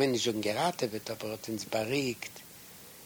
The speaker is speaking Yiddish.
will nicht schon geraten wird, aber hat uns berichtet.